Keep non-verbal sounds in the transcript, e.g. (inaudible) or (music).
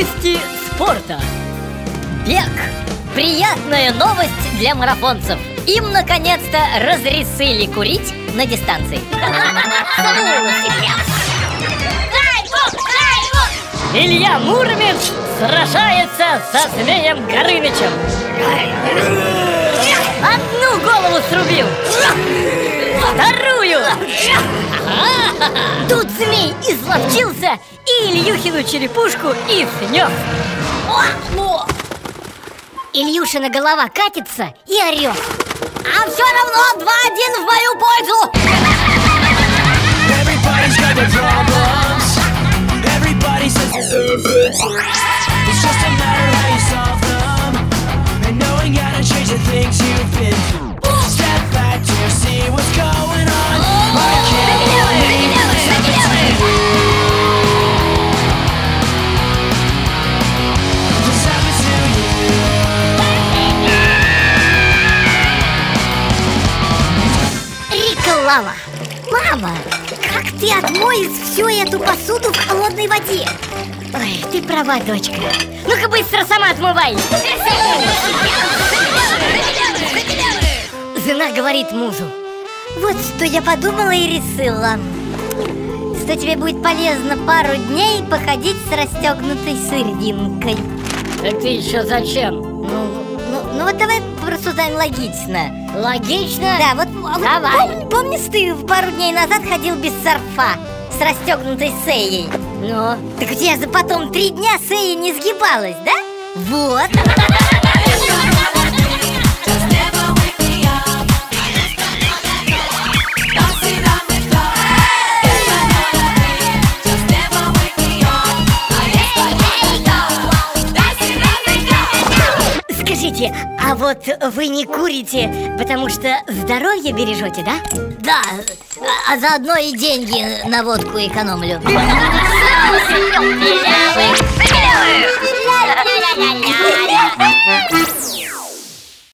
Новости спорта. Бег. Приятная новость для марафонцев. Им наконец-то разрешили курить на дистанции. Илья Муромец сражается со Змеем Горынычем. Одну голову срубил. Вторую. Тут змей изловчился и Ильюхину черепушку и снес Ильюшина голова катится и орет А все равно 2-1 в мою пользу Реклама Мама, как ты отмоешь всю эту посуду в холодной воде? Ой, ты права, дочка Ну-ка быстро сама отмывай Жена говорит мужу Вот что я подумала и решила Что тебе будет полезно пару дней походить с расстегнутой сырдинкой Это еще зачем? Ну, ну, вот давай порассуждаем логично Логично? Да, вот, а вот Давай. пом- помнишь, ты пару дней назад ходил без сорфа С расстегнутой сеей Ну, Так у тебя же потом три дня сея не сгибалась, да? Вот (laughs) Скажите, а вот вы не курите, потому что здоровье бережете, да? да, а, а заодно и деньги на водку экономлю